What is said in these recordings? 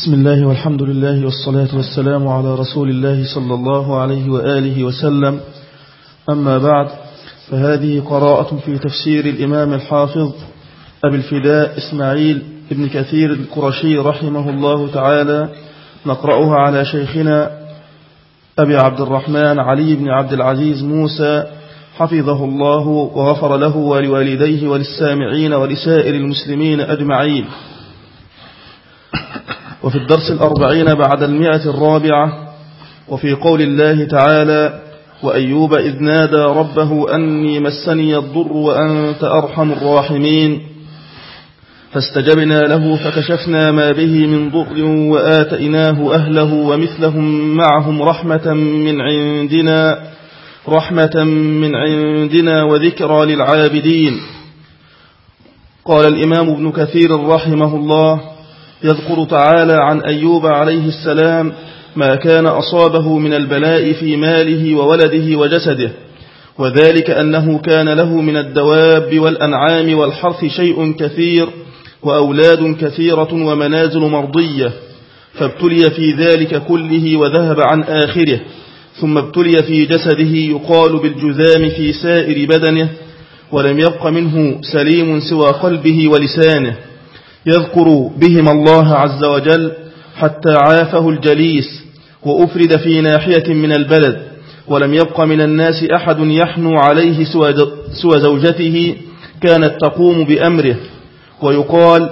بسم الله والحمد لله والصلاة والسلام على رسول الله صلى الله عليه وآله وسلم. أما بعد فهذه قراءة في تفسير الإمام الحافظ أبي الفداء إسماعيل ابن كثير القرشي رحمه الله تعالى. نقرأها على شيخنا أبي عبد الرحمن علي بن عبد العزيز موسى. حفظه الله وغفر له ولوالديه وللسامعين ولسائر المسلمين أجمعين. وفي الدرس الأربعين بعد المئة الرابعة وفي قول الله تعالى وأيوب إذ نادى ربه أني مسني الضر وأنت أرحم الراحمين. فاستجبنا له فكشفنا ما به من ضر وآتئناه أهله ومثلهم معهم رحمة من عندنا رحمة من عندنا وذكرى للعابدين. قال الإمام ابن كثير رحمه الله يذكر تعالى عن أيوب عليه السلام ما كان أصابه من البلاء في ماله وولده وجسده وذلك أنه كان له من الدواب والأنعام والحرث شيء كثير وأولاد كثيرة ومنازل مرضية فابتلي في ذلك كله وذهب عن آخره ثم ابتلي في جسده يقال بالجذام في سائر بدنه ولم يبق منه سليم سوى قلبه ولسانه. يذكر بهما الله عز وجل حتى عافه الجليس وأفرد في ناحية من البلد ولم يبق من الناس أحد يحنو عليه سوى زوجته كانت تقوم بأمره ويقال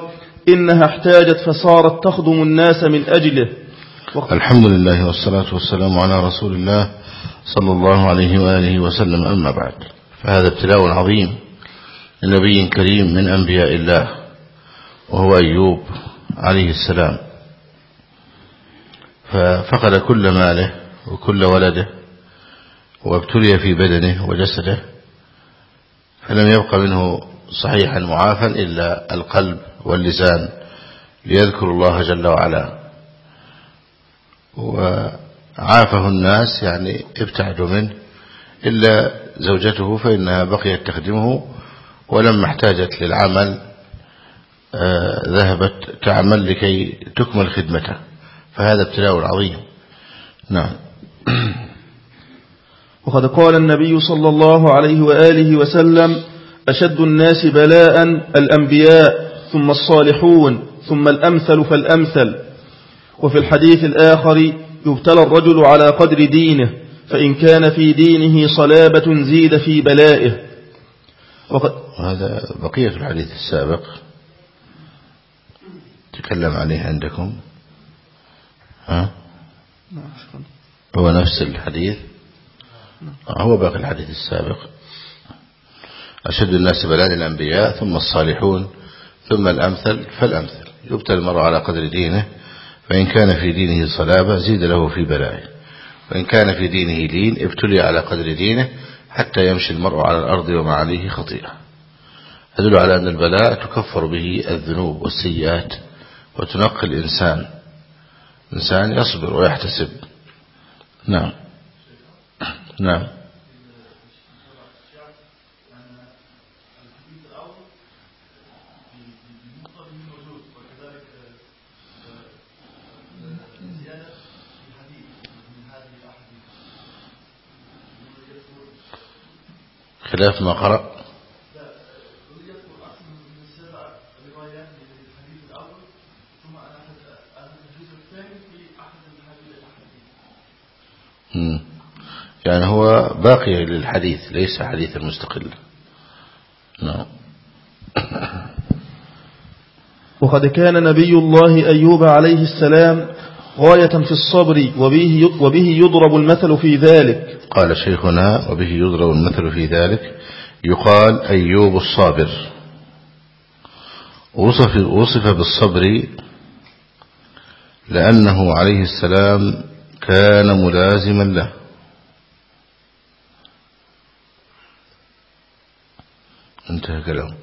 إنها احتاجت فصارت تخدم الناس من أجله. الحمد لله والصلاة والسلام على رسول الله صلى الله عليه وآله وسلم. أما بعد فهذا ابتلاء عظيم لنبي كريم من أنبياء الله. وهو أيوب عليه السلام. ففقد كل ماله وكل ولده وابتلي في بدنه وجسده فلم يبق منه صحيحا معافا إلا القلب واللسان ليذكر الله جل وعلا. وعافه الناس يعني ابتعدوا منه إلا زوجته فإنها بقيت تخدمه ولما احتاجت للعمل ذهبت تعمل لكي تكمل خدمته فهذا ابتلاء عظيم. نعم. وقد قال النبي صلى الله عليه وآله وسلم أشد الناس بلاء الأنبياء ثم الصالحون ثم الأمثل فالأمثل. وفي الحديث الآخر يبتلى الرجل على قدر دينه فإن كان في دينه صلابة زيد في بلائه. وقد هذا بقية الحديث السابق. تكلم عليه عندكم؟ ها؟ هو نفس الحديث؟ هو باقي الحديث السابق. أشد الناس بلاء الأنبياء ثم الصالحون ثم الأمثل فالأمثل. يبتل المرء على قدر دينه فإن كان في دينه صلابة زيد له في بلائه. وإن كان في دينه لين ابتلي على قدر دينه حتى يمشي المرء على الأرض وما عليه خطيئة. يدل على أن البلاء تكفر به الذنوب والسيئات. وتنقي الإنسان. إنسان يصبر ويحتسب. نعم. نعم. خلاف ما قرأ. يعني هو باقي للحديث ليس حديثا مستقلا نعم. وقد كان نبي الله أيوب عليه السلام غاية في الصبر وبه, وبه يضرب المثل في ذلك. قال شيخنا وبه يضرب المثل في ذلك يقال أيوب الصابر. وصف, وصف بالصبر لأنه عليه السلام كان ملازما له. انتهى كلامه.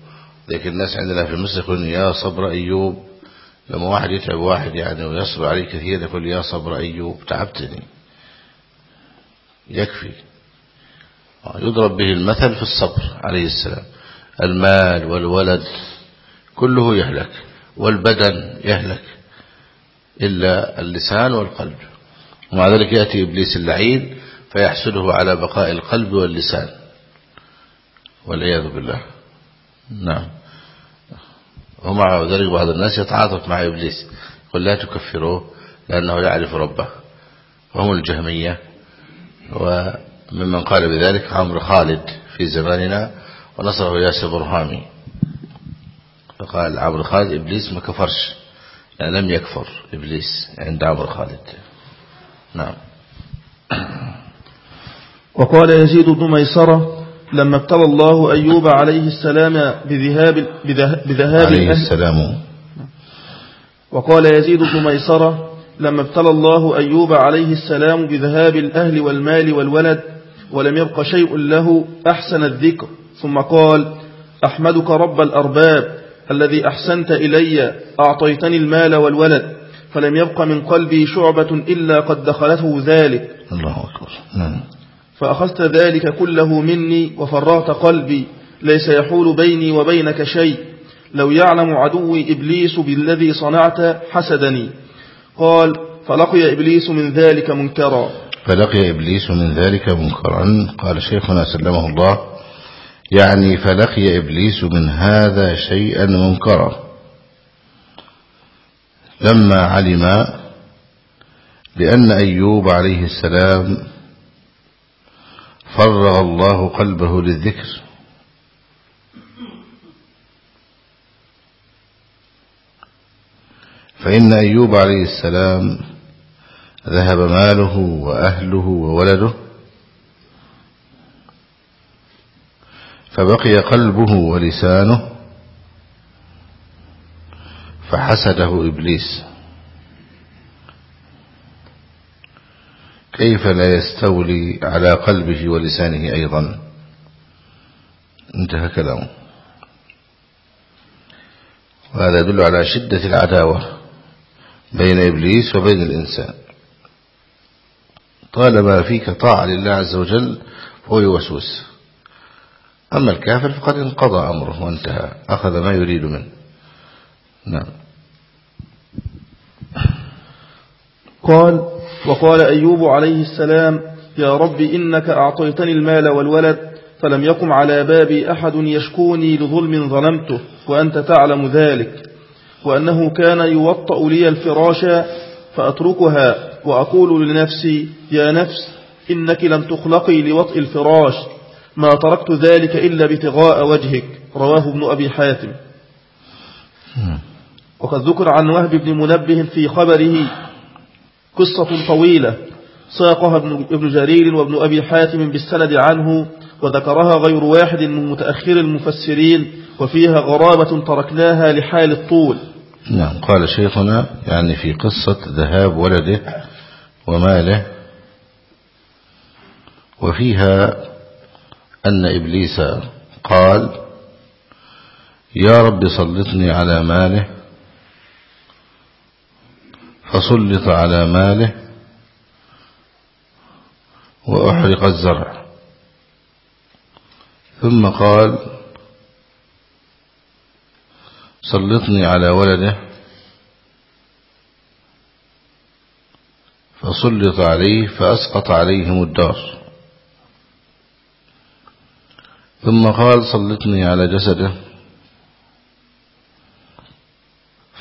لكن الناس عندنا في مصر يقولون يا صبر أيوب. لما واحد يتعب واحد يعني ويصبر عليه كثير يقول يا صبر أيوب. تعبتني. يكفي. يضرب به المثل في الصبر عليه السلام. المال والولد كله يهلك والبدن يهلك إلا اللسان والقلب. ومع ذلك يأتي إبليس اللعين فيحسده على بقاء القلب واللسان. والعياذ بالله. نعم. ومع ذلك بعض الناس يتعاطف مع إبليس. يقول لا تكفروه لأنه يعرف ربه. وهم الجهمية. وممن قال بذلك عمرو خالد في زماننا ونصره ياسر برهامي. فقال عمرو خالد إبليس ما كفرش. يعني لم يكفر إبليس عند عمرو خالد. نعم. وقال يزيد بن ميسرة لما ابتلى الله أيوب عليه السلام بذهاب بذهاب عليه السلام. وقال يزيد بن ميسرة لما ابتلى الله أيوب عليه السلام بذهاب الأهل والمال والولد ولم يبق شيء له أحسن الذكر. ثم قال أحمدك رب الأرباب الذي أحسنت إلي أعطيتني المال والولد. فلم يبق من قلبي شعبة إلا قد دخلته ذلك. الله أكبر. نعم. فأخذت ذلك كله مني وفرغت قلبي. ليس يحول بيني وبينك شيء. لو يعلم عدوي إبليس بالذي صنعت حسدني. قال فلقي إبليس من ذلك منكرا. فلقي إبليس من ذلك منكرا. قال شيخنا سلمه الله يعني فلقي إبليس من هذا شيئا منكرا. لما علم بأن أيوب عليه السلام فرغ الله قلبه للذكر. فإن أيوب عليه السلام ذهب ماله وأهله وولده فبقي قلبه ولسانه فحسده إبليس. كيف لا يستولي على قلبه ولسانه أيضا؟ انتهى كلامه. وهذا يدل على شدة العداوة بين إبليس وبين الإنسان. طالما فيك طاعة لله عز وجل فهو يوسوس. أما الكافر فقد انقضى أمره وانتهى أخذ ما يريد منه. نعم. قال وقال أيوب عليه السلام يا رب إنك أعطيتني المال والولد فلم يقم على بابي أحد يشكوني لظلم ظلمته وأنت تعلم ذلك. وأنه كان يوطأ لي الفراش فأتركها وأقول لنفسي يا نفس إنك لم تخلقي لوطئ الفراش ما تركت ذلك إلا ابتغاء وجهك رواه ابن أبي حاتم. وقد ذكر عن وهب بن منبه في خبره قصة طويلة. ساقها ابن جرير وابن أبي حاتم بالسند عنه وذكرها غير واحد من متأخر المفسرين وفيها غرابة تركناها لحال الطول. نعم قال شيخنا يعني في قصة ذهاب ولده وماله وفيها أن إبليس قال يا رب سلطني على ماله فسلط على ماله وأحرق الزرع. ثم قال سلطني على ولده. فسلط عليه فأسقط عليهم الدار. ثم قال سلطني على جسده.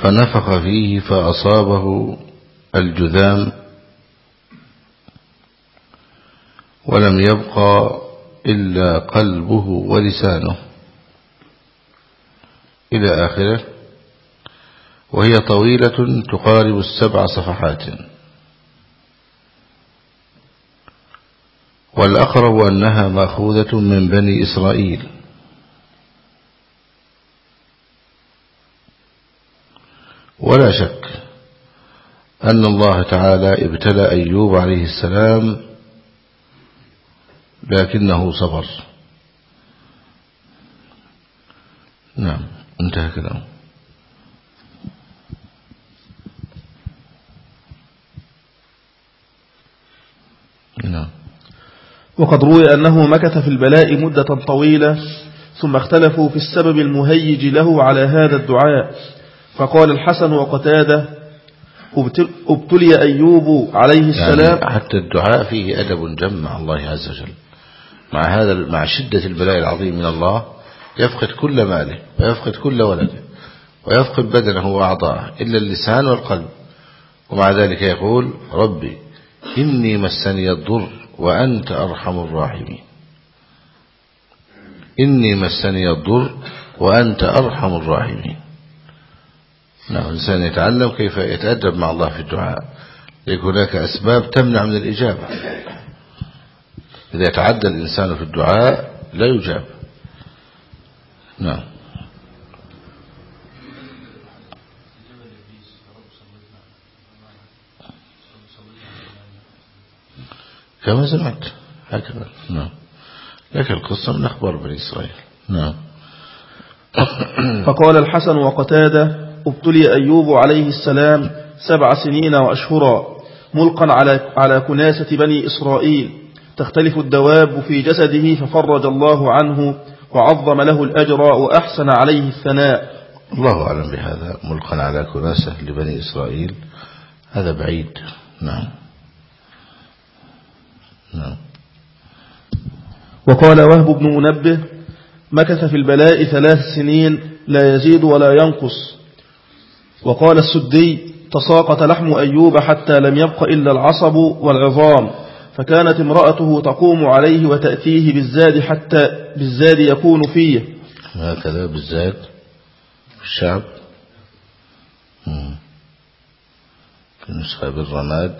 فنفخ فيه فأصابه الجذام ولم يبقى إلا قلبه ولسانه. إلى آخره. وهي طويلة تقارب السبع صفحات. والأقرب أنها مأخوذة من بني إسرائيل. ولا شك أن الله تعالى ابتلى أيوب عليه السلام لكنه صبر. نعم انتهى كلامه. نعم. وقد روي أنه مكث في البلاء مدة طويلة ثم اختلفوا في السبب المهيج له على هذا الدعاء. فقال الحسن وقتادة أبتلي أيوب عليه يعني السلام. يعني حتى الدعاء فيه أدب جم مع الله عز وجل. مع هذا مع شدة البلاء العظيم من الله يفقد كل ماله ويفقد كل ولده ويفقد بدنه وأعضاءه إلا اللسان والقلب. ومع ذلك يقول ربي إني مسني الضر وأنت أرحم الراحمين. إني مسني الضر وأنت أرحم الراحمين. نعم الإنسان يتعلم كيف يتأدب مع الله في الدعاء. يكون هناك أسباب تمنع من الإجابة. إذا تعدى الإنسان في الدعاء لا يجاب. نعم. كما سمعت هكذا. نعم. لكن القصة من أخبار بني إسرائيل. نعم. فقال الحسن وقتادة ابتلي أيوب عليه السلام سبع سنين وأشهرا ملقا على على كناسة بني إسرائيل. تختلف الدواب في جسده ففرج الله عنه وعظم له الأجر وأحسن عليه الثناء. الله أعلم بهذا ملقا على كناسة لبني إسرائيل. هذا بعيد. نعم. نعم. وقال وهب بن منبه مكث في البلاء ثلاث سنين لا يزيد ولا ينقص. وقال السدي تساقط لحم أيوب حتى لم يبق إلا العصب والعظام فكانت امرأته تقوم عليه وتأتيه بالزاد حتى بالزاد يكون فيه. هكذا بالزاد الشعب. نسخة بالرماد.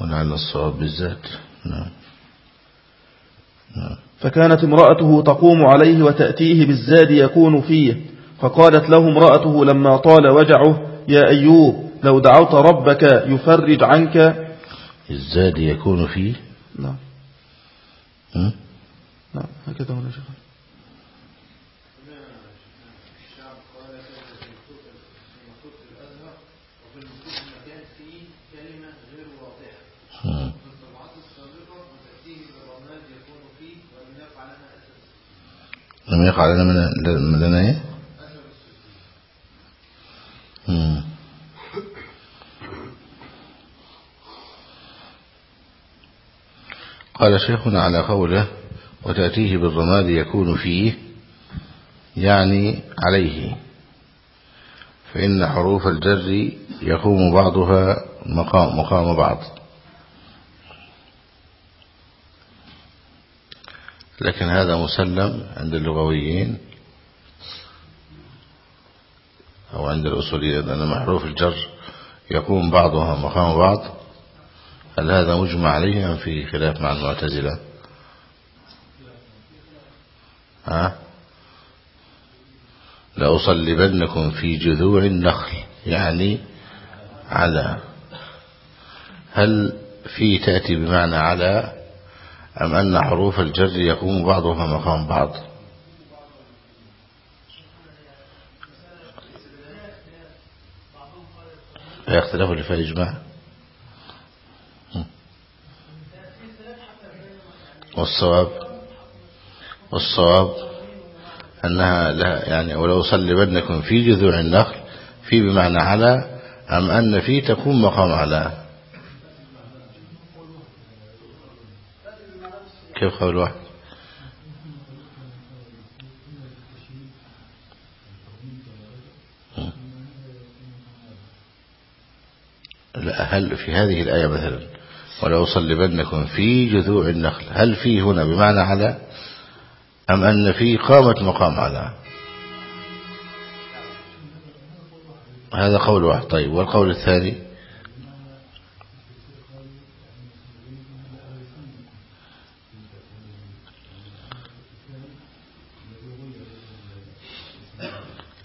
ولعل الصواب بالذات نعم. نعم. فكانت امرأته تقوم عليه وتأتيه بالزاد يكون فيه. فقالت له امرأته لما طال وجعه يا أيوب لو دعوت ربك يفرج عنك. الزاد يكون فيه نعم. نعم. هكذا هنا شيخ. لم يقع لنا من لنا إيه؟ قال شيخنا على قوله وتأتيه بالرماد يكون فيه يعني عليه فإن حروف الجر يقوم بعضها مقام, مقام بعض. لكن هذا مسلم عند اللغويين. أو عند الأصوليين أن محروف الجر يقوم بعضها مقام بعض. هل هذا مجمع عليه أم في خلاف مع المعتزلة؟ ها؟ لأصلبنكم في جذوع النخل يعني على. هل في تأتي بمعنى على أم أن حروف الجر يقوم بعضها مقام بعض؟ لا يختلف اللي فيها إجماع والصواب والصواب أنها لها يعني ولو صلبنكم في جذوع النخل في بمعنى على أم أن في تكون مقام على. كيف قول واحد؟ هل في هذه الآية مثلا ولو صلبنكم في جذوع النخل هل في هنا بمعنى على أم أن في قامة مقام على؟ هذا قول واحد. طيب والقول الثاني؟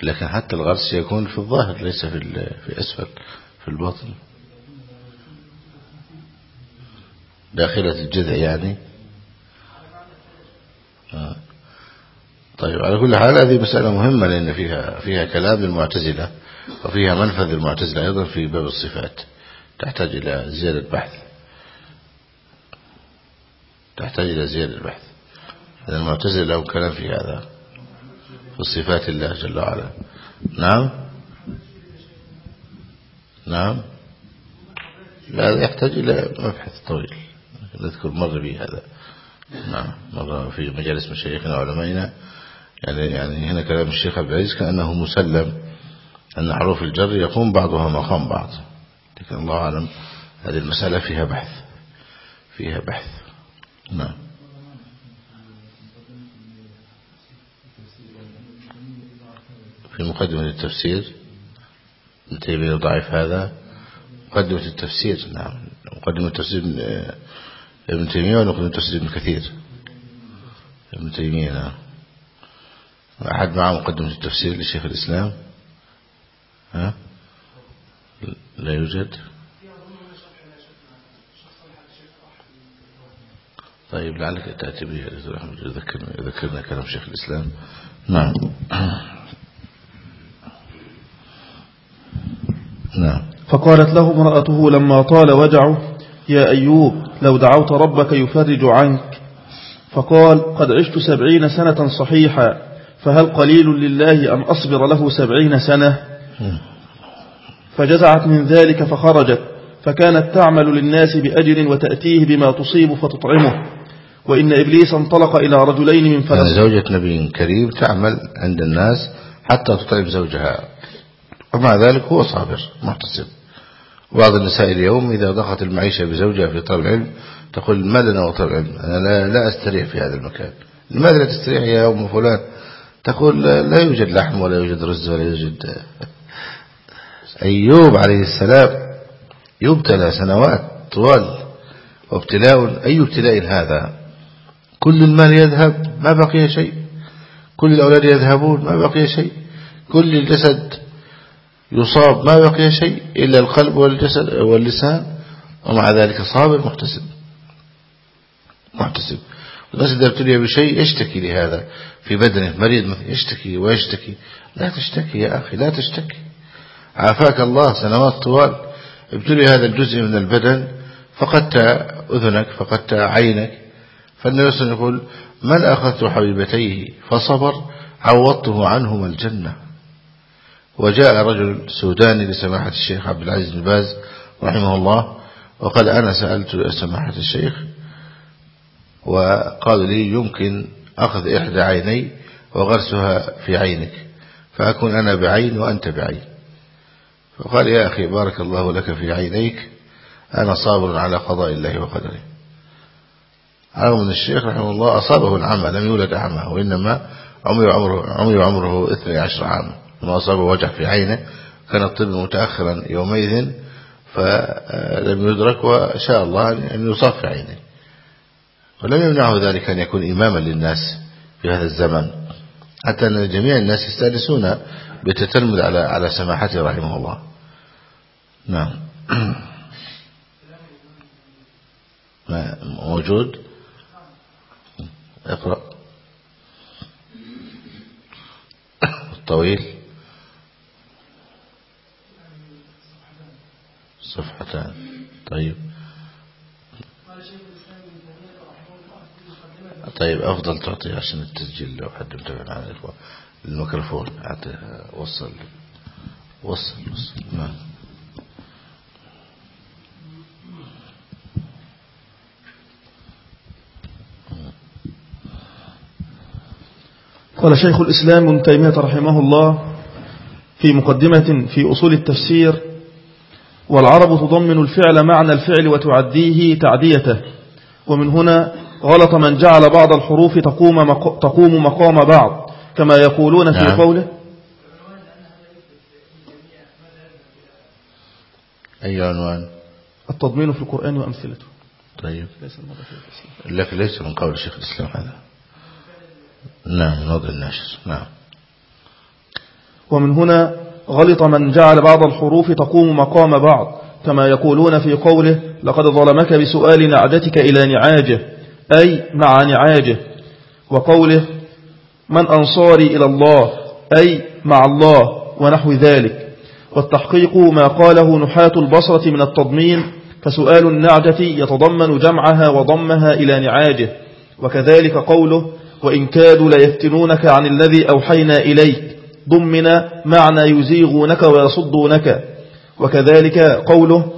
لكن حتى الغرس يكون في الظاهر ليس في في أسفل في الباطن. داخلة الجذع يعني. آه. طيب على كل حال هذه مسألة مهمة لأن فيها فيها كلام للمعتزلة وفيها منفذ المعتزلة أيضا في باب الصفات. تحتاج إلى زيادة بحث. تحتاج إلى زيادة بحث. المعتزلة لهم كلام في هذا في صفات الله جل وعلا. نعم؟ نعم؟ لا يحتاج إلى مبحث طويل. نذكر مر به هذا. نعم مر في مجالس مشايخنا وعلمائنا. يعني يعني هنا كلام الشيخ عبد العزيز كأنه مسلم أن حروف الجر يقوم بعضها مقام بعض. لكن الله أعلم هذه المسألة فيها بحث فيها بحث. نعم. في مقدمة التفسير تيمية ضعيف هذا. مقدمة التفسير نعم. مقدمة التفسير ابن تيمية ومقدمة التفسير ابن كثير. ابن تيمية نعم. أحد معه مقدمة التفسير لشيخ الإسلام. ها؟ لا يوجد. طيب لعلك تأتي به. يذكرنا, يذكرنا كلام شيخ الإسلام. نعم. نعم. فقالت له امرأته لما طال وجعه يا أيوب لو دعوت ربك يفرج عنك. فقال قد عشت سبعين سنة صحيحة فهل قليل لله أن أصبر له سبعين سنة؟ فجزعت من ذلك فخرجت فكانت تعمل للناس بأجر وتأتيه بما تصيب فتطعمه. وإن إبليس انطلق إلى رجلين من فلسطين. يعني زوجة نبي كريم تعمل عند الناس حتى تطعم زوجها. ومع ذلك هو صابر محتسب. بعض النساء اليوم إذا ضغط المعيشة بزوجها في طلب العلم تقول ما لنا وطلب العلم أنا لا, لا أستريح في هذا المكان. لماذا لا تستريح يا أم فلان؟ تقول لا يوجد لحم ولا يوجد رز ولا يوجد أيوب عليه السلام. يبتلى سنوات طوال وابتلاء. أي ابتلاء هذا؟ كل المال يذهب ما بقي شيء. كل الأولاد يذهبون ما بقي شيء. كل الجسد يصاب ما بقي شيء إلا القلب والجسد واللسان ومع ذلك صابر محتسب محتسب. والناس إذا ابتلي بشيء يشتكي لهذا. في بدنه مريض يشتكي ويشتكي. لا تشتكي يا أخي لا تشتكي. عافاك الله سنوات طوال. ابتلي هذا الجزء من البدن فقدت أذنك فقدت عينك. فالنبي صلى الله عليه وسلم يقول من أخذت حبيبتيه فصبر عوضته عنهما الجنة. وجاء رجل سوداني لسماحة الشيخ عبد العزيز بن باز رحمه الله وقال أنا سألت سماحة الشيخ وقال لي يمكن أخذ إحدى عيني وغرسها في عينك فأكون أنا بعين وأنت بعين. فقال يا أخي بارك الله لك في عينيك أنا صابر على قضاء الله وقدره. رغم أن الشيخ رحمه الله أصابه العمى لم يولد أعمى وإنما عمر عمره, عمر عمره 12 عاما. لما أصابه وجع في عينه كان الطب متأخرا يومئذ فلم يدرك وشاء الله أن يصاب في عينه. ولم يمنعه ذلك أن يكون إماما للناس في هذا الزمن. حتى أن جميع الناس يستأنسون بتتلمذ على على سماحته رحمه الله. نعم. موجود؟ اقرأ. الطويل. صفحتان. طيب. طيب أفضل تعطي عشان التسجيل لو حد متابع معنا الإخوة. الميكروفون وصل. وصل وصل. نعم. قال شيخ الإسلام ابن تيمية رحمه الله في مقدمة في أصول التفسير والعرب تضمن الفعل معنى الفعل وتعديه تعديته. ومن هنا غلط من جعل بعض الحروف تقوم, تقوم مقام بعض كما يقولون في نعم. قوله أي عنوان؟ التضمين في القرآن وأمثلته. طيب. لكن ليس من قول الشيخ الإسلام هذا. نعم نوضع الناشر نعم. ومن هنا غلط من جعل بعض الحروف تقوم مقام بعض كما يقولون في قوله لقد ظلمك بسؤال نعدتك إلى نعاجه أي مع نعاجه وقوله من أنصاري إلى الله أي مع الله ونحو ذلك. والتحقيق ما قاله نحاة البصرة من التضمين فسؤال النعجة يتضمن جمعها وضمها إلى نعاجه وكذلك قوله وإن كادوا ليفتنونك عن الذي أوحينا إليك ضمن معنى يزيغونك ويصدونك. وكذلك قوله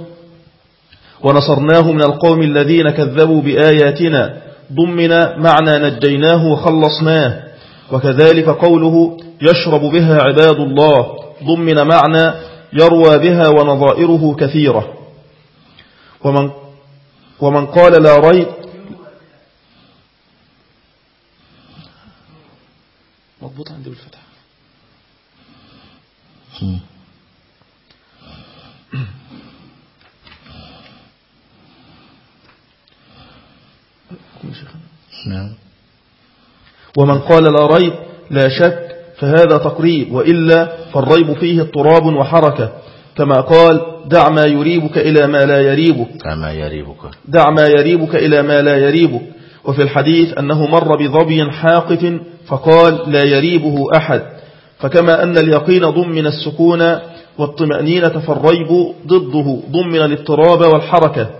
ونصرناه من القوم الذين كذبوا بآياتنا. ضمن معنى نجيناه وخلصناه. وكذلك قوله يشرب بها عباد الله. ضمن معنى يروى بها ونظائره كثيرة. ومن, ومن قال لا ريب مضبوط عندي بالفتح. نعم. ومن قال لا ريب لا شك فهذا تقريب وإلا فالريب فيه اضطراب وحركة. كما قال دع ما يريبك إلى ما لا يريبك. دع ما يريبك. دع ما يريبك إلى ما لا يريبك. وفي الحديث أنه مر بظبي حاقف فقال لا يريبه أحد. فكما أن اليقين ضمن السكون والطمأنينة فالريب ضده ضمن الاضطراب والحركة.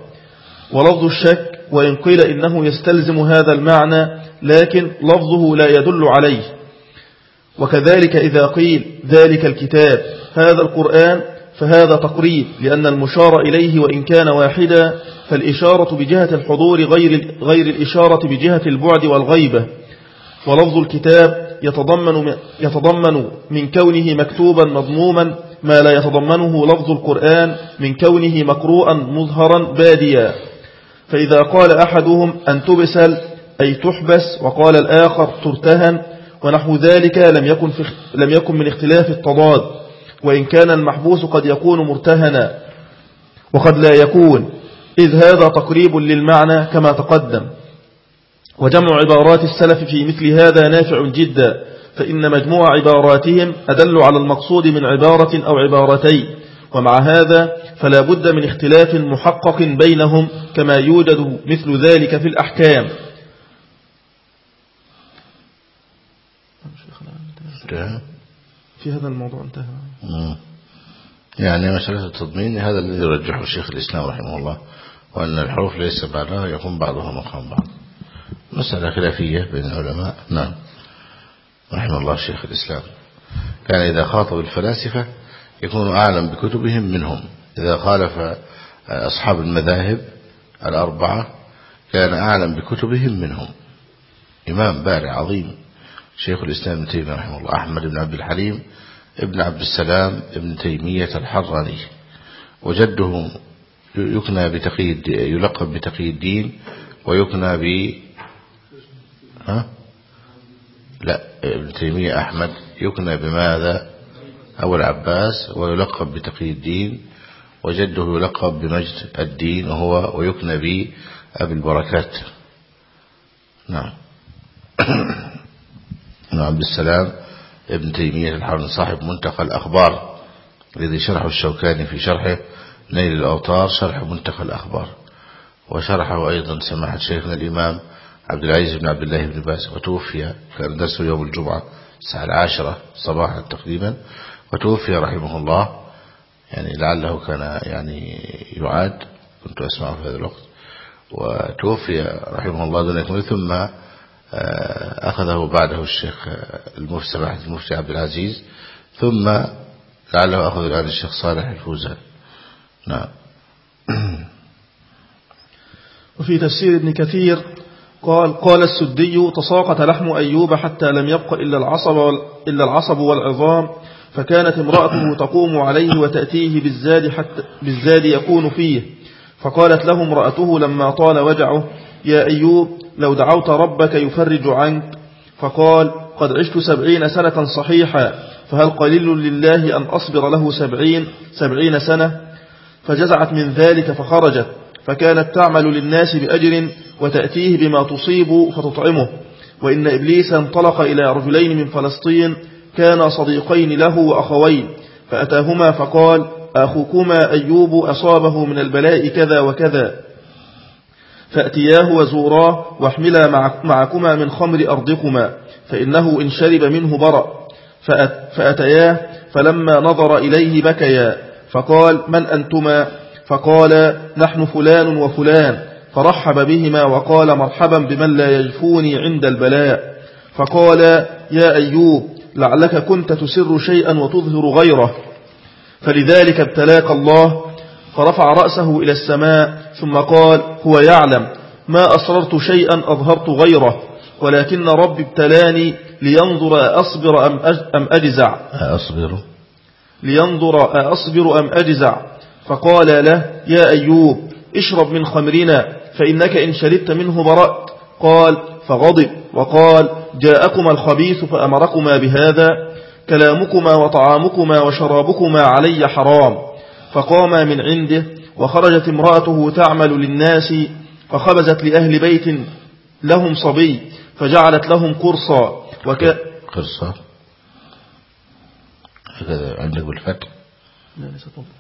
ولفظ الشك وإن قيل إنه يستلزم هذا المعنى لكن لفظه لا يدل عليه. وكذلك إذا قيل ذلك الكتاب هذا القرآن فهذا تقريب لأن المشار إليه وإن كان واحدا فالإشارة بجهة الحضور غير, غير الإشارة بجهة البعد والغيبة. ولفظ الكتاب يتضمن, يتضمن من كونه مكتوبا مضموما ما لا يتضمنه لفظ القرآن من كونه مقروءا مظهرا باديا. فإذا قال أحدهم أن تبسل أي تحبس وقال الآخر ترتهن ونحو ذلك لم يكن, في لم يكن من اختلاف التضاد وإن كان المحبوس قد يكون مرتهنا وقد لا يكون. إذ هذا تقريب للمعنى كما تقدم. وجمع عبارات السلف في مثل هذا نافع جدا فإن مجموع عباراتهم أدل على المقصود من عبارة أو عبارتين ومع هذا فلا بد من اختلاف محقق بينهم كما يوجد مثل ذلك في الأحكام. في هذا الموضوع انتهى. يعني مسألة التضمين هذا الذي يرجحه الشيخ الإسلام رحمه الله وأن الحروف ليس بعدها يكون بعضها مقام بعض مسألة خلافية بين العلماء. نعم. رحمه الله الشيخ الإسلام. كان إذا خاطب الفلاسفة يكون أعلم بكتبهم منهم. إذا خالف أصحاب المذاهب الأربعة كان أعلم بكتبهم منهم. إمام بارع عظيم شيخ الإسلام ابن تيمية رحمه الله أحمد بن عبد الحليم ابن عبد السلام ابن تيمية الحراني. وجده يكنى بتقي يلقب بتقي الدين ويكنى ها؟ لا ابن تيمية أحمد يكنى بماذا؟ أبو العباس ويلقب بتقي الدين وجده يلقب بمجد الدين وهو ويكنى بأبي البركات. نعم. بن عبد السلام ابن تيمية الحرن صاحب منتقى الأخبار الذي شرحه الشوكاني في شرحه نيل الأوطار شرح منتقى الأخبار. وشرحه أيضا سماحة شيخنا الإمام عبد العزيز بن عبد الله بن باز وتوفي كان درسه يوم الجمعة الساعة العاشرة صباحا تقريبا وتوفي رحمه الله. يعني لعله كان يعني يعاد. كنت أسمعه في هذا الوقت. وتوفي رحمه الله دون يكمل ثم آه، أخذه بعده الشيخ المفتي سماحة المفتي عبد العزيز. ثم لعله أخذ الآن الشيخ صالح الفوزان. نعم. وفي تفسير ابن كثير قال قال السدي تساقط لحم أيوب حتى لم يبق إلا العصب, إلا العصب والعظام فكانت امرأته تقوم عليه وتأتيه بالزاد, حتى بالزاد يكون فيه. فقالت له امرأته لما طال وجعه يا أيوب لو دعوت ربك يفرج عنك. فقال قد عشت سبعين سنة صحيحة فهل قليل لله أن أصبر له سبعين, سبعين سنة؟ فجزعت من ذلك فخرجت. فكانت تعمل للناس بأجر وتأتيه بما تصيب فتطعمه. وإن إبليس انطلق إلى رجلين من فلسطين كانا صديقين له وأخوين فأتاهما فقال أخوكما أيوب أصابه من البلاء كذا وكذا. فأتياه وزوراه واحملا معكما من خمر أرضكما فإنه إن شرب منه برأ. فأتياه فلما نظر إليه بكيا فقال من أنتما؟ فقال نحن فلان وفلان. فرحب بهما وقال مرحبا بمن لا يجفوني عند البلاء. فقال يا أيوب لعلك كنت تسر شيئا وتظهر غيره. فلذلك ابتلاك الله فرفع رأسه إلى السماء ثم قال هو يعلم ما أسررت شيئا أظهرت غيره ولكن رب ابتلاني لينظر أصبر أم أجزع. أصبر. لينظر أصبر أم أجزع. فقال له يا أيوب اشرب من خمرنا فإنك إن شربت منه برأت. قال فغضب وقال جاءكما الخبيث فأمركما بهذا كلامكما وطعامكما وشرابكما علي حرام. فقاما من عنده وخرجت امرأته تعمل للناس فخبزت لأهل بيت لهم صبي فجعلت لهم قرصا وك... قرصا؟ هكذا عندك بالفتح؟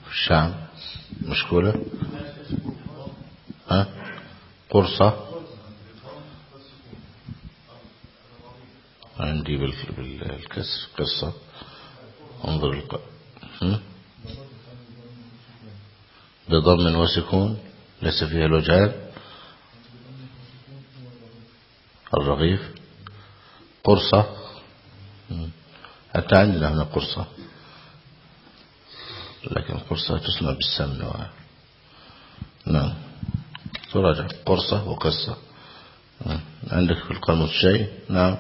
في الشام؟ مشكولة ها؟ قرصة؟ عندي بالكسر قصة. انظر الق... بضم وسكون ليس فيها الوجهان الرغيف. قرصة. حتى عندنا هنا قرصة. لكن قرصة تصنع بالسمن و... نعم. تراجع. قرصة وقصة. نعم. عندك في القاموس شيء نعم.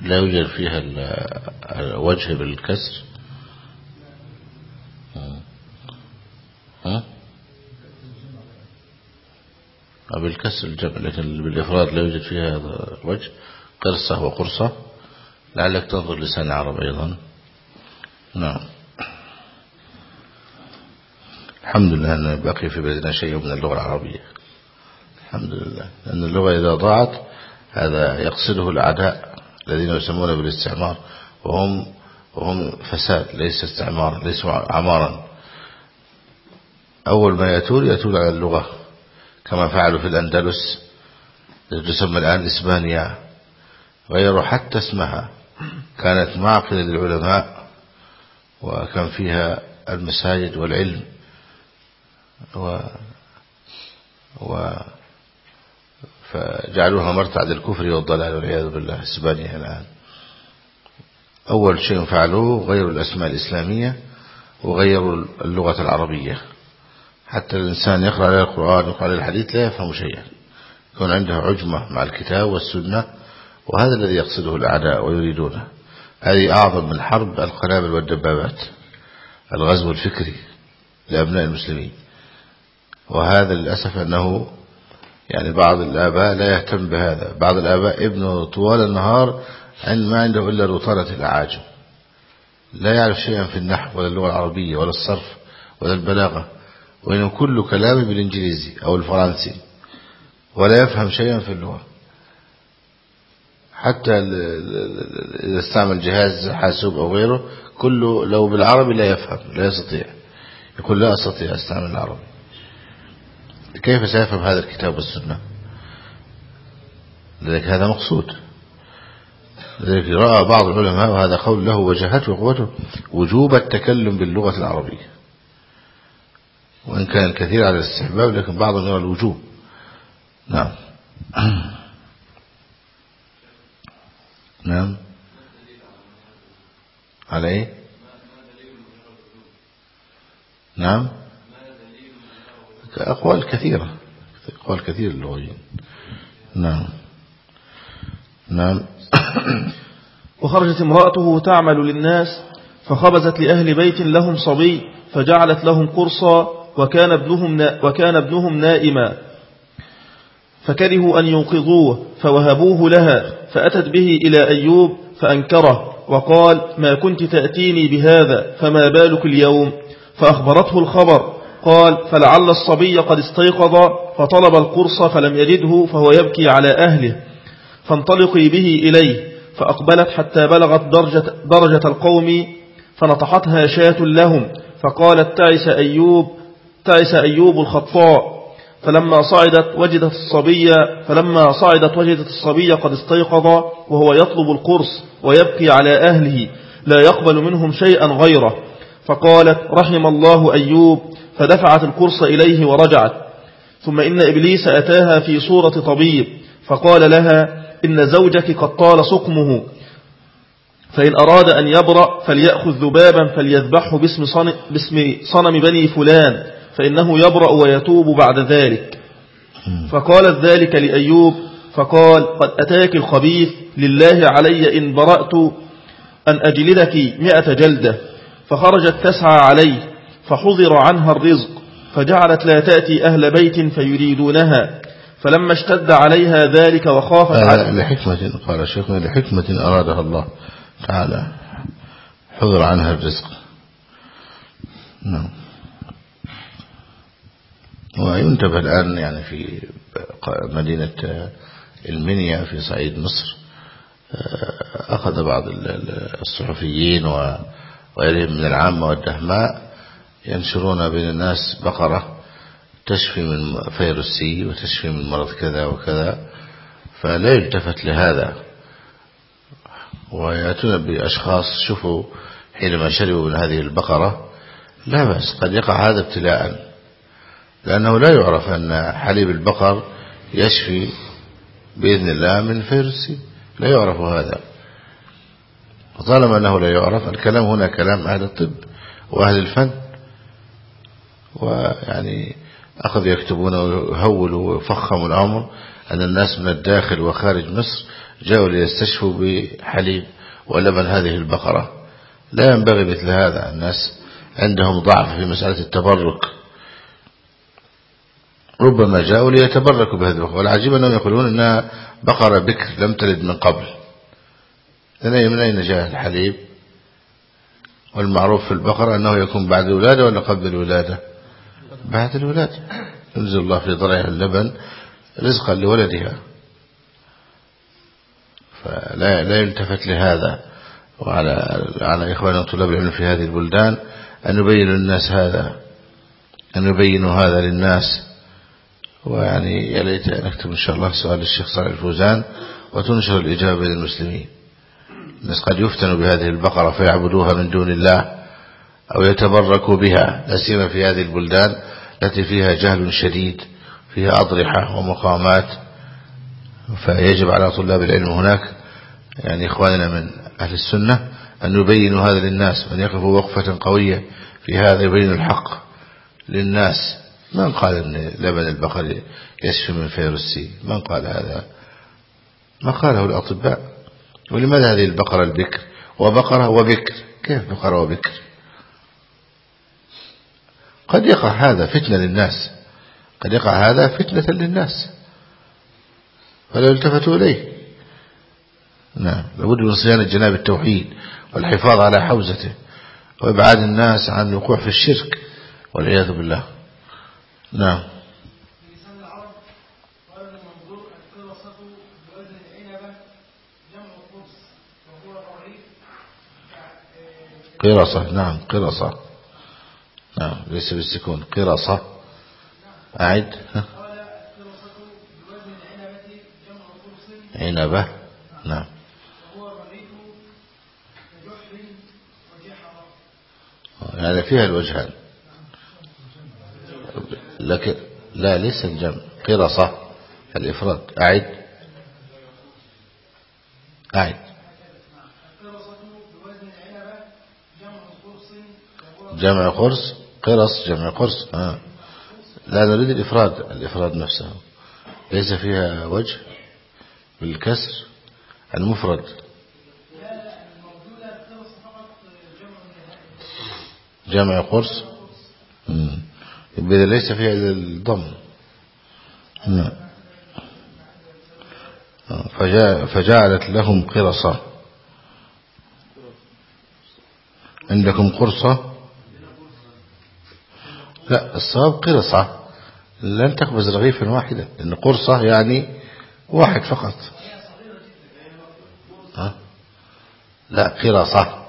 لا يوجد فيها الوجه بالكسر ها بالكسر الجمع لكن بالإفراد لا يوجد فيها هذا الوجه قرصة وقرصة. لعلك تنظر لسان عرب أيضا. نعم. الحمد لله أن بقي في بلدنا شيء من اللغة العربية. الحمد لله. لأن اللغة إذا ضاعت هذا يقصده الأعداء الذين يسمون بالاستعمار. وهم وهم فساد ليس استعمار ليس عمارا أول ما يأتون يأتون على اللغة. كما فعلوا في الأندلس تسمى الآن إسبانيا غيروا حتى اسمها. كانت معقل للعلماء وكان فيها المساجد والعلم و, و فجعلوها مرتع للكفر والضلال والعياذ بالله. إسبانيا الآن. أول شيء فعلوه غيروا الأسماء الإسلامية وغيروا اللغة العربية. حتى الإنسان يقرأ عليه القرآن ويقرأ عليه الحديث لا يفهم شيئا. يكون عنده عجمة مع الكتاب والسنة وهذا الذي يقصده الأعداء ويريدونه. هذه أعظم من حرب القنابل والدبابات الغزو الفكري لأبناء المسلمين. وهذا للأسف أنه يعني بعض الآباء لا يهتم بهذا. بعض الآباء ابنه طوال النهار ما عنده إلا روطانة الأعاجم. لا يعرف شيئا في النحو ولا اللغة العربية ولا الصرف ولا البلاغة. وإنه كل كلامه بالإنجليزي أو الفرنسي ولا يفهم شيئا في اللغة. حتى إذا استعمل جهاز حاسوب أو غيره كله لو بالعربي لا يفهم لا يستطيع. يقول لا أستطيع أستعمل العربي. كيف سيفهم هذا الكتاب والسنة؟ لذلك هذا مقصود. لذلك رأى بعض العلماء وهذا قول له وجهته وقوته وجوب التكلم باللغة العربية. وإن كان كثير على الاستحباب لكن بعضهم يرى الوجوب. نعم. نعم. على إيه؟ نعم. أقوال كثيرة. أقوال كثير اللغويين نعم. نعم. وخرجت امرأته تعمل للناس فخبزت لأهل بيت لهم صبي فجعلت لهم قرصا وكان ابنهم, وكان ابنهم نائما. فكرهوا أن ينقذوه فوهبوه لها فأتت به إلى أيوب فأنكره وقال ما كنت تأتيني بهذا فما بالك اليوم؟ فأخبرته الخبر قال فلعل الصبي قد استيقظ فطلب القرص فلم يجده فهو يبكي على أهله. فانطلقي به إليه فأقبلت حتى بلغت درجة, درجة القوم فنطحتها شاة لهم فقالت تعس أيوب تعس أيوب الخطاء فلما صعدت وجدت الصبي فلما صعدت وجدت الصبي قد استيقظ وهو يطلب القرص ويبكي على أهله لا يقبل منهم شيئا غيره. فقالت رحم الله أيوب فدفعت القرص إليه ورجعت. ثم إن إبليس أتاها في صورة طبيب فقال لها إن زوجك قد طال سقمه فإن أراد أن يبرأ فليأخذ ذبابا فليذبحه باسم صنم بني فلان. فإنه يبرأ ويتوب بعد ذلك. فقالت ذلك لأيوب فقال قد أتاك الخبيث لله علي إن برأت أن أجلدك مئة جلدة. فخرجت تسعى عليه فحضر عنها الرزق فجعلت لا تأتي أهل بيت فيريدونها. فلما اشتد عليها ذلك وخافت على لحكمة قال شيخنا لحكمة أرادها الله تعالى حضر عنها الرزق. نعم. وينتبه الآن يعني في مدينة المنيا في صعيد مصر. أخذ بعض الصحفيين وغيرهم من العامة والدهماء ينشرون بين الناس بقرة تشفي من فيروسي وتشفي من مرض كذا وكذا فلا يلتفت لهذا. ويأتون بأشخاص شوفوا حينما شربوا من هذه البقرة لا بأس قد يقع هذا ابتلاء. لأنه لا يعرف أن حليب البقر يشفي بإذن الله من فيروسي لا يعرف هذا. وطالما أنه لا يعرف الكلام هنا كلام أهل الطب وأهل الفن. ويعني أخذوا يكتبون ويهولوا وفخموا الأمر أن الناس من الداخل وخارج مصر جاءوا ليستشفوا بحليب ولبن هذه البقرة. لا ينبغي مثل هذا. الناس عندهم ضعف في مسألة التبرك. ربما جاءوا ليتبركوا بهذه البقرة والعجيب أنهم يقولون أنها بقرة بكر لم تلد من قبل. من أين جاء الحليب؟ والمعروف في البقرة أنه يكون بعد الولادة ولا قبل الولادة؟ بعد الولادة. ينزل الله في ضرعها اللبن رزقا لولدها. فلا لا يلتفت لهذا. وعلى على إخواننا طلاب العلم في هذه البلدان أن يبين للناس هذا. أن يبينوا هذا للناس. ويعني يا ليت نكتب إن شاء الله سؤال الشيخ صالح الفوزان وتنشر الإجابة للمسلمين. الناس قد يفتنوا بهذه البقرة فيعبدوها من دون الله أو يتبركوا بها لا سيما في هذه البلدان التي فيها جهل شديد فيها أضرحة ومقامات فيجب على طلاب العلم هناك يعني إخواننا من أهل السنة أن يبينوا هذا للناس وأن يقفوا وقفة قوية في هذا يبين الحق للناس. من قال أن لبن البقر يشفي من فيروسي من قال هذا؟ ما قاله الأطباء. ولماذا هذه البقرة البكر؟ وبقرة وبكر. كيف بقرة وبكر؟ قد يقع هذا فتنة للناس. قد يقع هذا فتنة للناس. فلا يلتفتوا إليه. نعم. لابد من صيانة جناب التوحيد والحفاظ على حوزته وإبعاد الناس عن الوقوع في الشرك والعياذ بالله. نعم. قرصة. نعم قرصة. نعم ليس بالسكون. قرصة. أعد. عنبة نعم. هذا فيها الوجهان. لكن لا ليس الجمع. قرصة الإفراد. أعد. أعد. جمع قرص قرص جمع قرص آه. لا نريد الإفراد. الإفراد نفسه. ليس فيها وجه بالكسر المفرد. جمع قرص يبقى ليس فيها الضم. نعم. فجعلت لهم قرصة. عندكم قرصة؟ لا الصواب قرصة. لن تخبز رغيفا واحدا. لأن قرصة يعني واحد فقط؟ لا قرصة.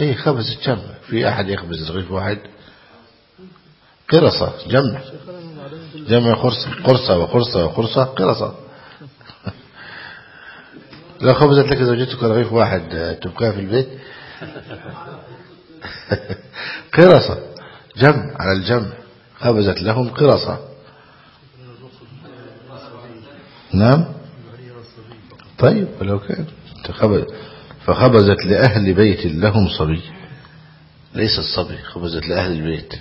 إيه خبز الجمع في أحد يخبز رغيف واحد؟ قرصة جمع. جمع قرصة قرصة وقرصة وقرصة قرصة. لو خبزت لك زوجتك رغيف واحد تبقى في البيت. قرصة جمع على الجمع. خبزت لهم قرصة. نعم؟ طيب ولو كان. فخبزت لأهل بيت لهم صبي. ليس الصبي خبزت لأهل البيت.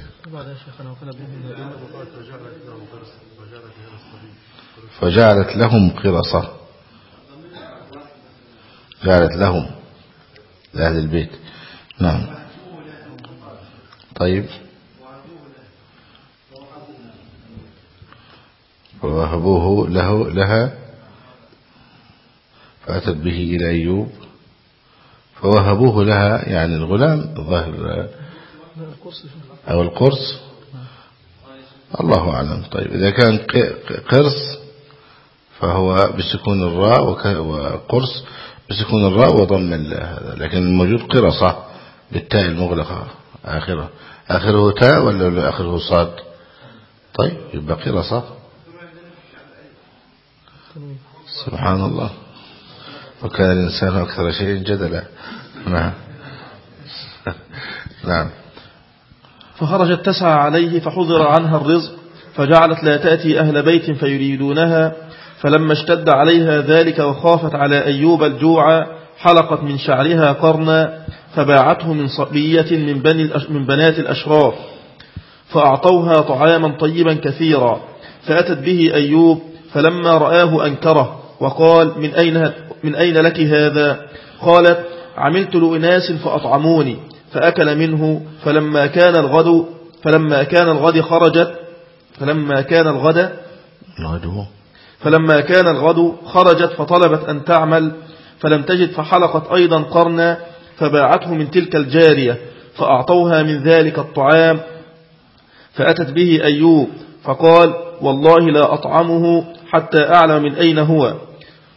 فجعلت لهم قرصة. جعلت لهم لأهل البيت. نعم. طيب. ووهبوه له لها فأتت به إلى أيوب. فوهبوه لها يعني الغلام الظاهر أو القرص. الله أعلم. طيب إذا كان قرص فهو بسكون الراء وقرص بسكون الراء وضم هذا. لكن الموجود قرصة بالتاء المغلقة آخرة. آخره تاء ولا آخره صاد؟ طيب يبقى قرصة. سبحان الله. وكان الإنسان أكثر شيء جدلا. نعم. نعم. فخرجت تسعى عليه فحضر عنها الرزق فجعلت لا تأتي أهل بيت فيريدونها فلما اشتد عليها ذلك وخافت على أيوب الجوع حلقت من شعرها قرنا فباعته من صبية من, بني من بنات الأشراف فأعطوها طعاما طيبا كثيرا فأتت به أيوب فلما رآه أنكره وقال من أين, من أين لك هذا؟ قالت عملت لأناس فأطعموني فأكل منه فلما كان الغد فلما كان الغد خرجت فلما كان الغد. فلما كان الغد خرجت فطلبت أن تعمل فلم تجد فحلقت أيضا قرنا فباعته من تلك الجارية فأعطوها من ذلك الطعام فأتت به أيوب فقال والله لا أطعمه حتى أعلم من أين هو.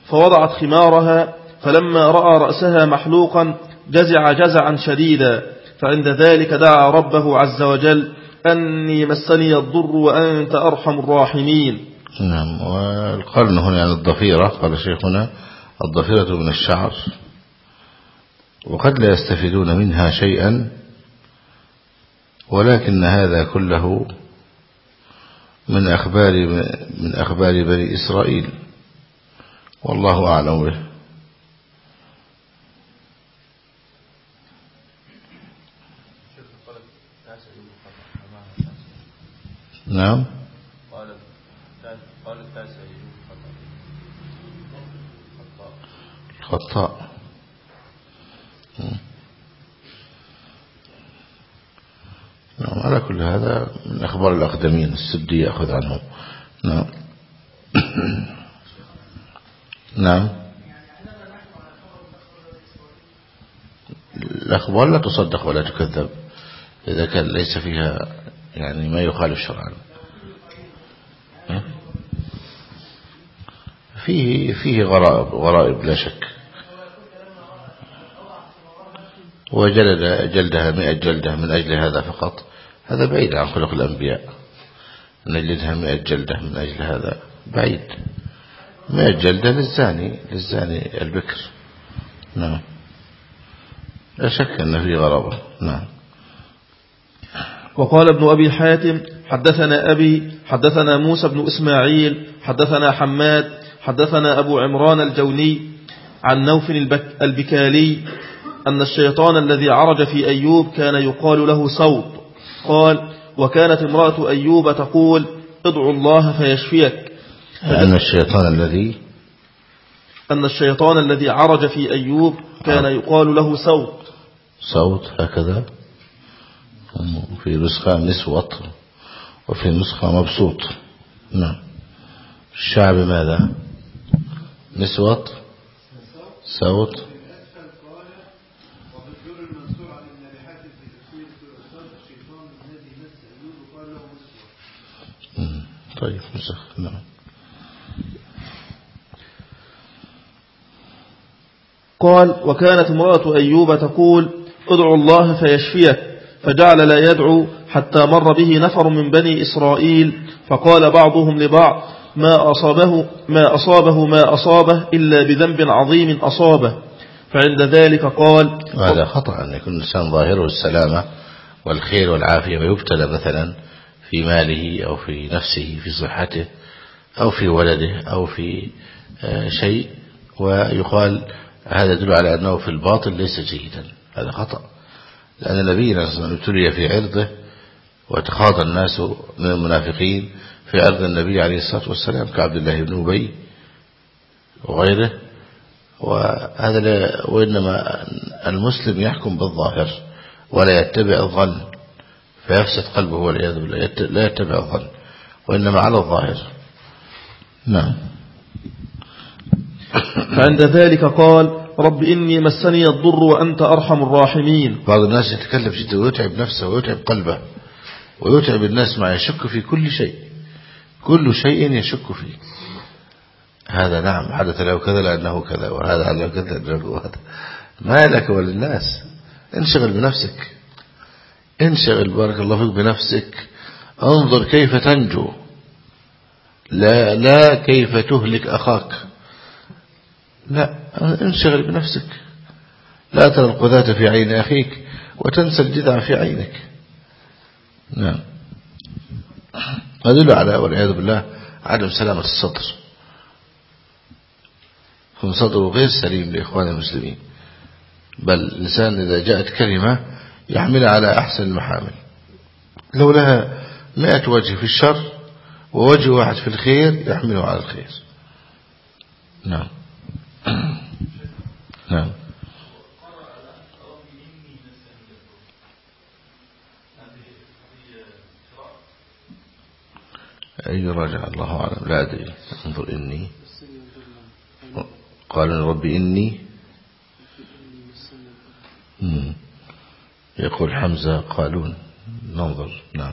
فوضعت خمارها فلما رأى رأسها محلوقا جزع جزعا شديدا. فعند ذلك دعا ربه عز وجل أني مسني الضر وأنت أرحم الراحمين. نعم والقرن هنا يعني الضفيرة قال شيخنا الضفيرة من الشعر. وقد لا يستفيدون منها شيئا ولكن هذا كله من أخبار من أخبار بني إسرائيل. والله أعلم به. نعم. الخطاء. نعم على كل هذا من أخبار الأقدمين السدي يأخذ عنه. نعم. نعم. الأخبار لا تصدق ولا تكذب إذا كان ليس فيها يعني ما يخالف شرعا. فيه فيه غرائب غرائب لا شك. وجلد جلدها مئة جلدة من أجل هذا فقط. هذا بعيد عن خلق الأنبياء. نجلدها مئة جلدة من أجل هذا. بعيد. مئة جلدة للزاني للزاني البكر. نعم. لا شك أن فيه غرابة. نعم. وقال ابن أبي حاتم حدثنا أبي حدثنا موسى بن إسماعيل حدثنا حماد حدثنا أبو عمران الجوني عن نوف البكالي أن الشيطان الذي عرج في أيوب كان يقال له صوت. قال وكانت امرأة أيوب تقول ادعو الله فيشفيك. أن الشيطان الذي أن الشيطان الذي عرج في أيوب كان. يقال له صوت. صوت هكذا. في نسخة مسوط وفي نسخة مبسوط. نعم. الشعب ماذا؟ مسوط صوت. طيب نسخ نعم. قال وكانت امرأة أيوب تقول ادعو الله فيشفيك فجعل لا يدعو حتى مر به نفر من بني إسرائيل فقال بعضهم لبعض ما أصابه ما أصابه ما أصابه إلا بذنب عظيم أصابه. فعند ذلك قال هذا خطأ أن يكون الإنسان ظاهره السلامة والخير والعافية ويبتلى مثلا. في ماله أو في نفسه في صحته أو في ولده أو في آه، شيء. ويقال هذا يدل على أنه في الباطل ليس جيدا. هذا خطأ. لأن وسلم ابتلي في عرضه وتخاض الناس من المنافقين في عرض النبي عليه الصلاة والسلام كعبد الله بن أبي وغيره. وهذا وإنما المسلم يحكم بالظاهر ولا يتبع الظن. فيفسد قلبه والعياذ بالله لا يتبع الظن وإنما على الظاهر. نعم. فعند ذلك قال رب إني مسني الضر وأنت أرحم الراحمين. بعض الناس يتكلم جدا ويتعب نفسه ويتعب قلبه ويتعب الناس ما يشك في كل شيء. كل شيء يشك فيه. هذا نعم حدث له كذا لأنه كذا وهذا له كذا لأنه هذا. ما لك وللناس. انشغل بنفسك. انشغل بارك الله فيك بنفسك. انظر كيف تنجو. لا لا كيف تهلك أخاك. لا انشغل بنفسك. لا ترى القذاة في عين أخيك وتنسى الجذع في عينك. نعم. أدل على والعياذ بالله عدم سلامة الصدر صدره غير سليم لإخوان المسلمين. بل الإنسان إذا جاءت كلمة يحملها على أحسن المحامل لو لها مئة وجه في الشر ووجه واحد في الخير يحمله على الخير. نعم. نعم. أي راجع الله أعلم؟ لا أدري. انظر إني. قال ربي إني. يقول حمزة قالون. ننظر. نعم.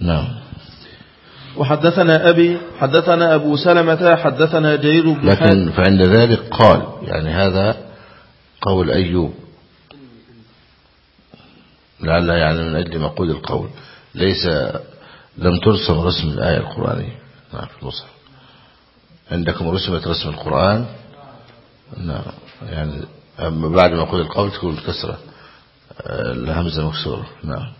نعم. وحدثنا أبي حدثنا أبو سلمة حدثنا جرير بن لكن فعند ذلك قال يعني هذا قول أيوب. لعل يعني من أجل مقول القول. ليس لم ترسم رسم الآية القرآنية. نعم في المصحف عندكم رسمت رسم القرآن؟ نعم. يعني بعد ما يقول القول تكون الكسرة الهمزة مكسورة نعم.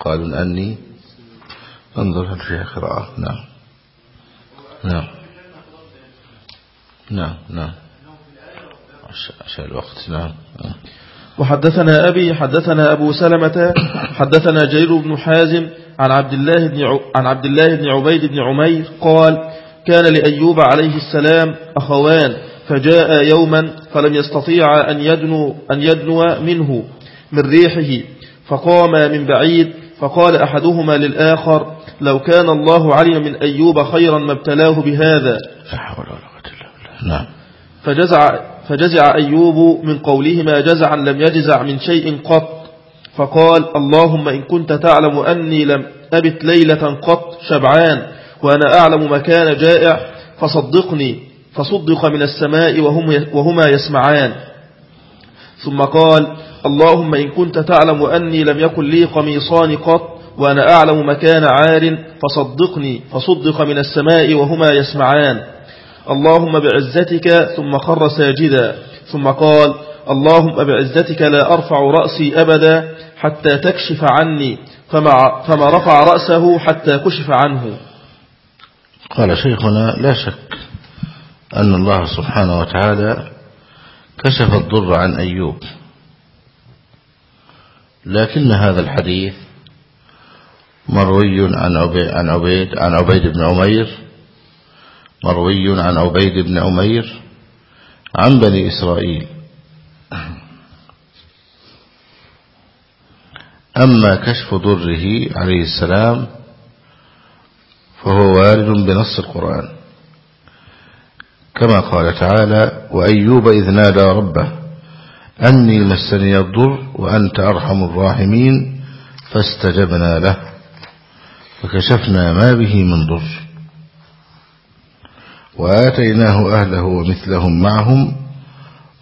قالوا أني انظر هل فيها قراءة نعم. نعم. نعم نعم. عشان الوقت نعم. وحدثنا أبي حدثنا أبو سلمة حدثنا جرير بن حازم عن عبد الله بن عن عبد الله بن عبيد بن عمير قال كان لأيوب عليه السلام أخوان فجاء يوما فلم يستطيع أن يدنو, أن يدنو منه من ريحه فقام من بعيد فقال أحدهما للآخر لو كان الله علم من أيوب خيرا ما ابتلاه بهذا. نعم. فجزع, فجزع أيوب من قولهما جزعا لم يجزع من شيء قط فقال اللهم إن كنت تعلم أني لم أبت ليلة قط شبعان وأنا أعلم مكان جائع فصدقني. فصدق من السماء وهم وهما يسمعان. ثم قال اللهم إن كنت تعلم أني لم يكن لي قميصان قط وأنا أعلم مكان عار فصدقني فصدق من السماء وهما يسمعان. اللهم بعزتك ثم خر ساجدا. ثم قال اللهم بعزتك لا أرفع رأسي أبدا حتى تكشف عني فما, فما رفع رأسه حتى كشف عنه. قال شيخنا لا شك أن الله سبحانه وتعالى كشف الضر عن أيوب. لكن هذا الحديث مروي عن عبيد عن عبيد بن عمير مروي عن عبيد بن عمير عن بني إسرائيل. أما كشف ضره عليه السلام فهو وارد بنص القرآن. كما قال تعالى وأيوب إذ نادى ربه أني مسني الضر وأنت أرحم الراحمين فاستجبنا له فكشفنا ما به من ضر وآتيناه أهله ومثلهم معهم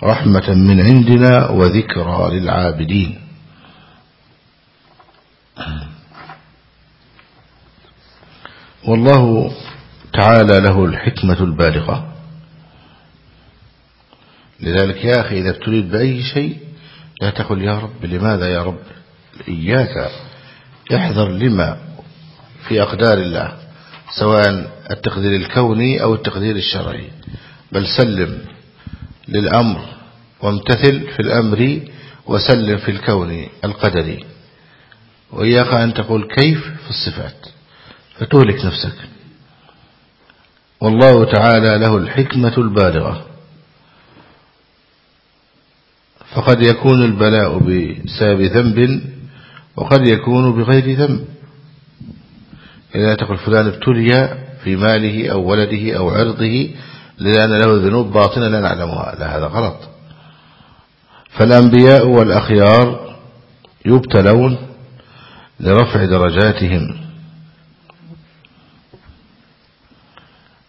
رحمة من عندنا وذكرى للعابدين. والله تعالى له الحكمة البالغة. لذلك يا أخي إذا ابتليت بأي شيء لا تقل يا رب لماذا يا رب؟ إياك احذر لما في أقدار الله سواء التقدير الكوني أو التقدير الشرعي. بل سلم للأمر وامتثل في الأمر وسلم في الكون القدري. وإياك أن تقول كيف في الصفات. فتهلك نفسك. والله تعالى له الحكمة البالغة. فقد يكون البلاء بسبب ذنب وقد يكون بغير ذنب. إذا تقول فلان ابتلي في ماله أو ولده أو عرضه لأن له ذنوب باطنة لا نعلمها لا هذا غلط. فالأنبياء والأخيار يبتلون لرفع درجاتهم.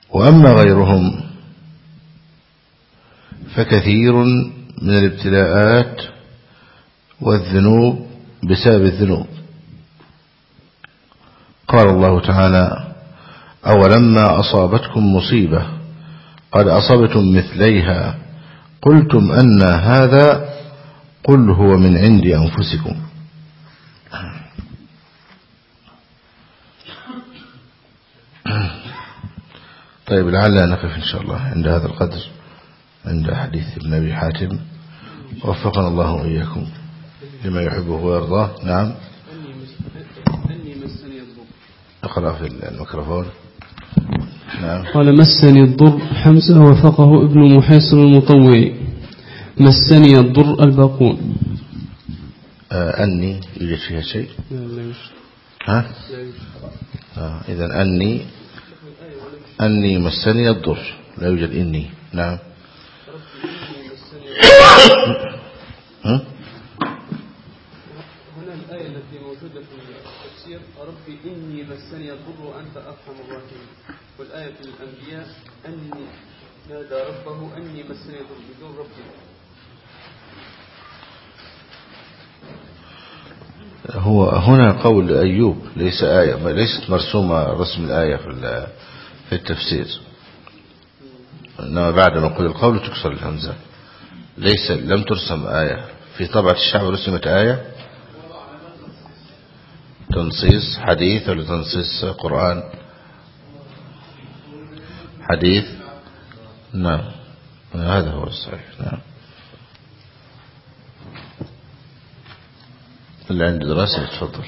وأما غيرهم فكثير من الابتلاءات والذنوب بسبب الذنوب. قال الله تعالى أولما أصابتكم مصيبة قد أصبتم مثليها قلتم أن هذا قل هو من عند أنفسكم. طيب لعلنا نقف إن شاء الله عند هذا القدر. عند حديث ابن أبي حاتم. وفقنا الله وإياكم لما يحبه ويرضاه. نعم. أقرأ في الميكروفون. نعم. قال مسني الضر. حمزة وفقه ابن محيصر المطوي مسني الضر الباقون. آه أني يوجد فيها شيء؟ لا لا يوجد. ها؟ آه إذا أني أني مسني الضر. لا يوجد إني. نعم. هنا الآية التي موجودة في التفسير ربي إني مسني الضر وأنت أرحم الراحمين. والآية في الأنبياء أني نادى ربه أني مسني الضر بدون ربي هو هنا قول أيوب ليس آية ليست مرسومة رسم الآية في في التفسير. إنما بعد نقول القول تكسر الهمزة. ليس لم ترسم آية. في طبعة الشعب رسمت آية. تنصيص حديث ولا تنصيص قرآن؟ حديث. نعم. هذا هو الصحيح. نعم. اللي عنده دراسة يتفضل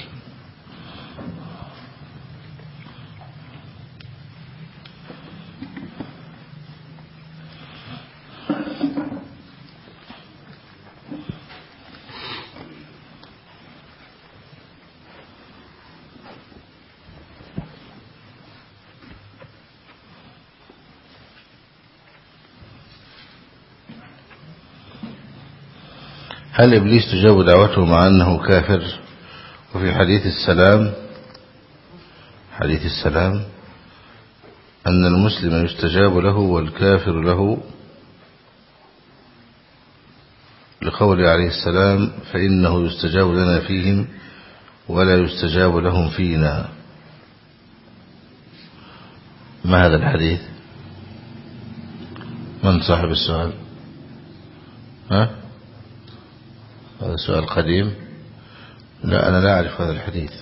هل إبليس تجاب دعوته مع أنه كافر؟ وفي حديث السلام حديث السلام أن المسلم يستجاب له والكافر له لقول عليه السلام فإنه يستجاب لنا فيهم ولا يستجاب لهم فينا. ما هذا الحديث؟ من صاحب السؤال؟ ها؟ هذا سؤال قديم. لا أنا لا أعرف هذا الحديث.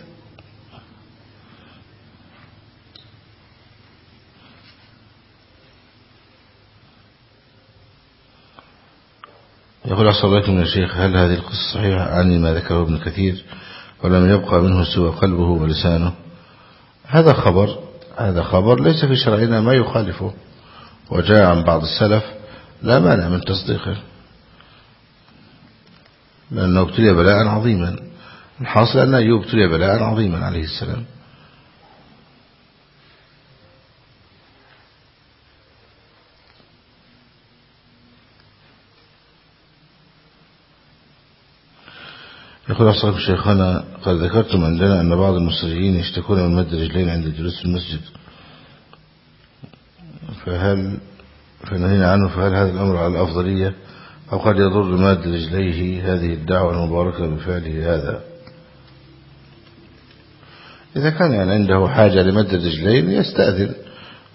يقول أحسن الله من الشيخ هل هذه القصة صحيحة؟ عني ما ذكره ابن كثير ولم يبقى منه سوى قلبه ولسانه. هذا خبر هذا خبر ليس في شرعنا ما يخالفه. وجاء عن بعض السلف لا مانع من تصديقه. لأنه ابتلي بلاء عظيما. الحاصل أن أيوب ابتلي بلاء عظيما عليه السلام. يقول أصحاب شيخنا قد ذكرتم عندنا أن بعض المصريين يشتكون من مد الرجلين عند الجلوس في المسجد. فهل فنهينا عنه فهل هذا الأمر على الأفضلية أو قد يضر ماد رجليه هذه الدعوة المباركة بفعله هذا. إذا كان يعني عنده حاجة لمد الرجلين يستأذن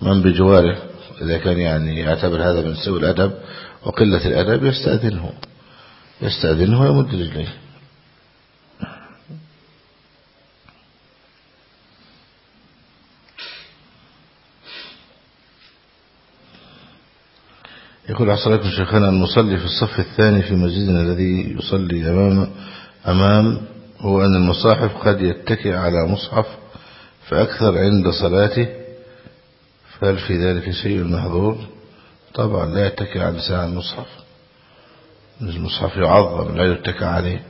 من بجواره. إذا كان يعني يعتبر هذا من سوء الأدب وقلة الأدب يستأذنه. يستأذنه ويمد رجليه. يقول لكم شيخنا المصلي في الصف الثاني في مسجدنا الذي يصلي أمام أمام هو أن المصاحف قد يتكئ على مصحف فأكثر عند صلاته فهل في ذلك شيء محظور طبعا لا يتكئ على لسان المصحف. المصحف يعظم لا يتكئ عليه.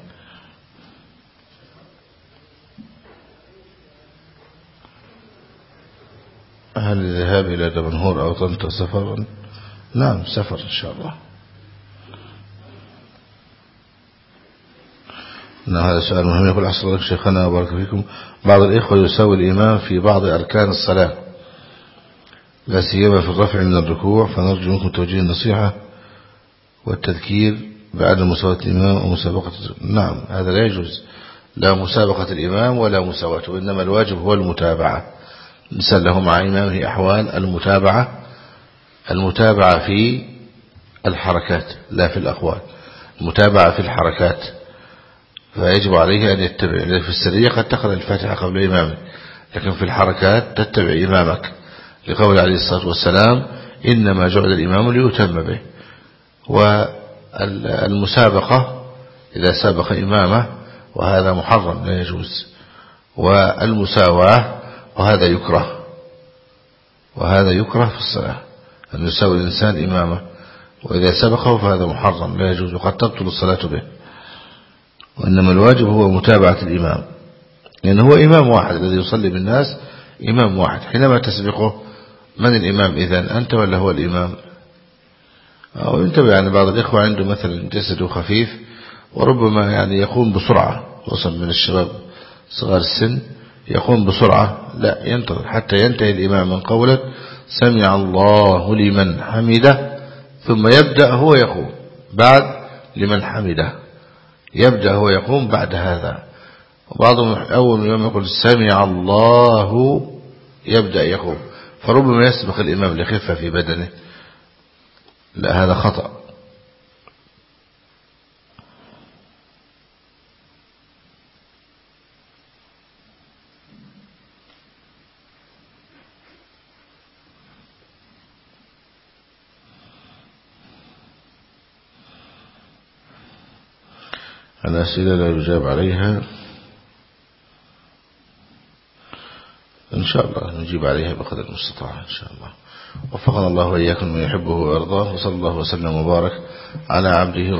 هل الذهاب إلى دمنهور أو طنطا سفرا؟ نعم سفر إن شاء الله. نعم هذا سؤال مهم. يقول أحسن الله شيخنا وبارك فيكم. بعض الإخوة يساوي الإمام في بعض أركان الصلاة لا سيما في الرفع من الركوع. فنرجو منكم توجيه النصيحة والتذكير بعدم مساواة الإمام ومسابقة نعم هذا لا يجوز. لا مسابقة الإمام ولا مساواته إنما الواجب هو المتابعة. مثل له مع إمامه أحوال المتابعة المتابعة في الحركات لا في الأقوال. المتابعة في الحركات فيجب عليه أن يتبع في السرية قد تقرأ الفاتحة قبل إمامك لكن في الحركات تتبع إمامك. لقول عليه الصلاة والسلام إنما جعل الإمام ليتم به. والمسابقة إذا سابق إمامه وهذا محرم لا يجوز. والمساواة وهذا يكره. وهذا يكره في الصلاة. أن يساوي الإنسان إمامه وإذا سبقه فهذا محرم لا يجوز وقد تبطل الصلاة به. وإنما الواجب هو متابعة الإمام. لأنه هو إمام واحد الذي يصلي بالناس إمام واحد. حينما تسبقه من الإمام إذن أنت ولا هو الإمام؟ أو انتبه يعني بعض الإخوة عنده مثلا جسده خفيف وربما يعني يقوم بسرعة وصل من الشباب صغار السن يقوم بسرعة لا ينتظر حتى ينتهي الإمام من قوله سمع الله لمن حمده ثم يبدأ هو يقوم. بعد لمن حمده. يبدأ هو يقوم بعد هذا. وبعضهم أول يوم يقول سمع الله يبدأ يقوم. فربما يسبق الإمام لخفة في بدنه. لا هذا خطأ. الأسئلة لا يجاب عليها. إن شاء الله نجيب عليها بقدر المستطاع إن شاء الله. وفقنا الله وإياكم من يحبه ويرضاه وصلى الله وسلم وبارك على عبده